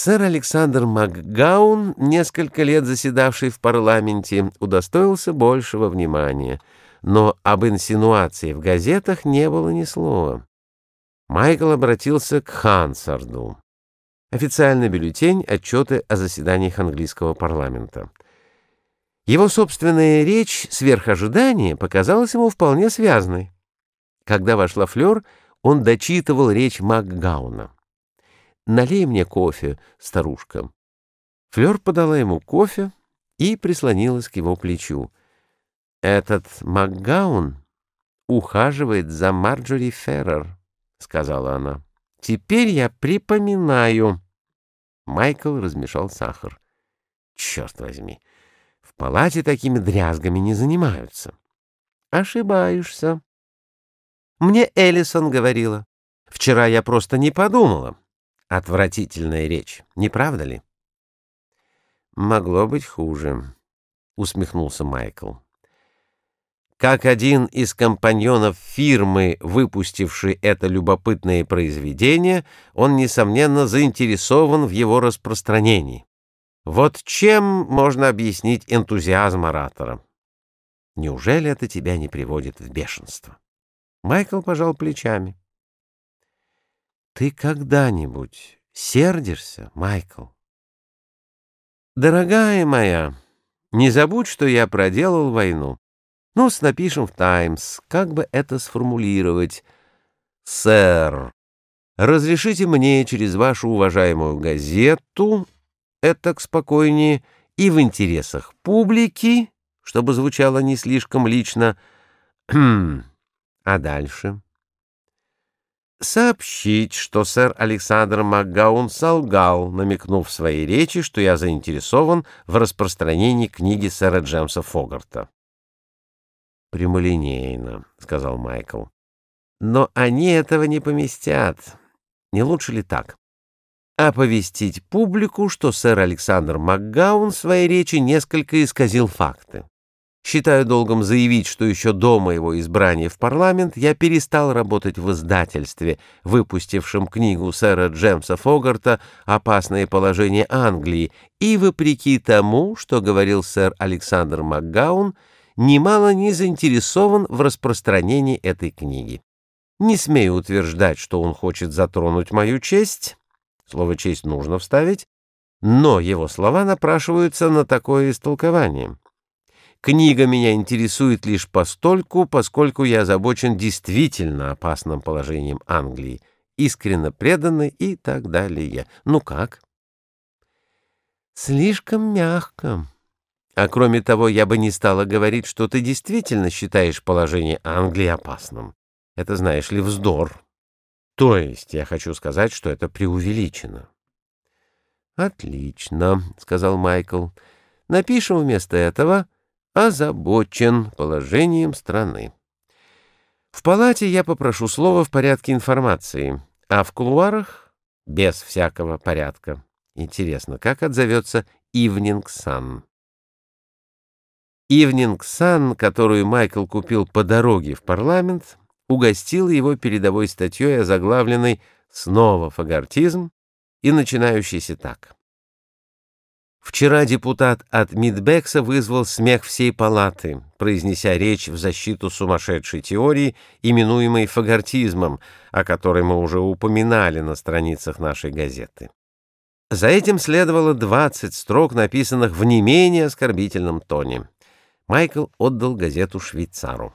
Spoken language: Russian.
Сэр Александр МакГаун, несколько лет заседавший в парламенте, удостоился большего внимания, но об инсинуации в газетах не было ни слова. Майкл обратился к Хансарду. Официальный бюллетень отчеты о заседаниях английского парламента. Его собственная речь сверх ожидания показалась ему вполне связной. Когда вошла Флёр, он дочитывал речь МакГауна. «Налей мне кофе, старушка». Флёр подала ему кофе и прислонилась к его плечу. «Этот МакГаун ухаживает за Марджори Феррер», — сказала она. «Теперь я припоминаю». Майкл размешал сахар. «Черт возьми, в палате такими дрязгами не занимаются». «Ошибаешься». «Мне Эллисон говорила. Вчера я просто не подумала». Отвратительная речь, не правда ли? Могло быть хуже, усмехнулся Майкл. Как один из компаньонов фирмы, выпустившей это любопытное произведение, он, несомненно, заинтересован в его распространении. Вот чем можно объяснить энтузиазм оратора? Неужели это тебя не приводит в бешенство? Майкл пожал плечами. Ты когда-нибудь сердишься, Майкл? Дорогая моя, не забудь, что я проделал войну. Ну, напишем в «Таймс», как бы это сформулировать. «Сэр, разрешите мне через вашу уважаемую газету, это к спокойнее, и в интересах публики, чтобы звучало не слишком лично, а дальше...» сообщить, что сэр Александр МакГаун солгал, намекнув в своей речи, что я заинтересован в распространении книги сэра Джемса Фогарта. «Прямолинейно», — сказал Майкл. «Но они этого не поместят. Не лучше ли так? Оповестить публику, что сэр Александр МакГаун в своей речи несколько исказил факты. Считаю долгом заявить, что еще до моего избрания в парламент я перестал работать в издательстве, выпустившем книгу сэра Джемса Фогарта «Опасное положение Англии», и, вопреки тому, что говорил сэр Александр МакГаун, немало не заинтересован в распространении этой книги. Не смею утверждать, что он хочет затронуть мою честь, слово «честь» нужно вставить, но его слова напрашиваются на такое истолкование. Книга меня интересует лишь постольку, поскольку я озабочен действительно опасным положением Англии, искренне преданный и так далее. Ну как? Слишком мягко. А кроме того, я бы не стала говорить, что ты действительно считаешь положение Англии опасным. Это, знаешь ли, вздор. То есть я хочу сказать, что это преувеличено. «Отлично», — сказал Майкл. «Напишем вместо этого...» озабочен положением страны. В палате я попрошу слова в порядке информации, а в кулуарах — без всякого порядка. Интересно, как отзовется «Ивнинг Сан»? «Ивнинг Сан», которую Майкл купил по дороге в парламент, угостил его передовой статьей, озаглавленной «Снова фагортизм» и начинающейся так. Вчера депутат от Мидбекса вызвал смех всей палаты, произнеся речь в защиту сумасшедшей теории, именуемой фагортизмом, о которой мы уже упоминали на страницах нашей газеты. За этим следовало 20 строк, написанных в не менее оскорбительном тоне. Майкл отдал газету швейцару.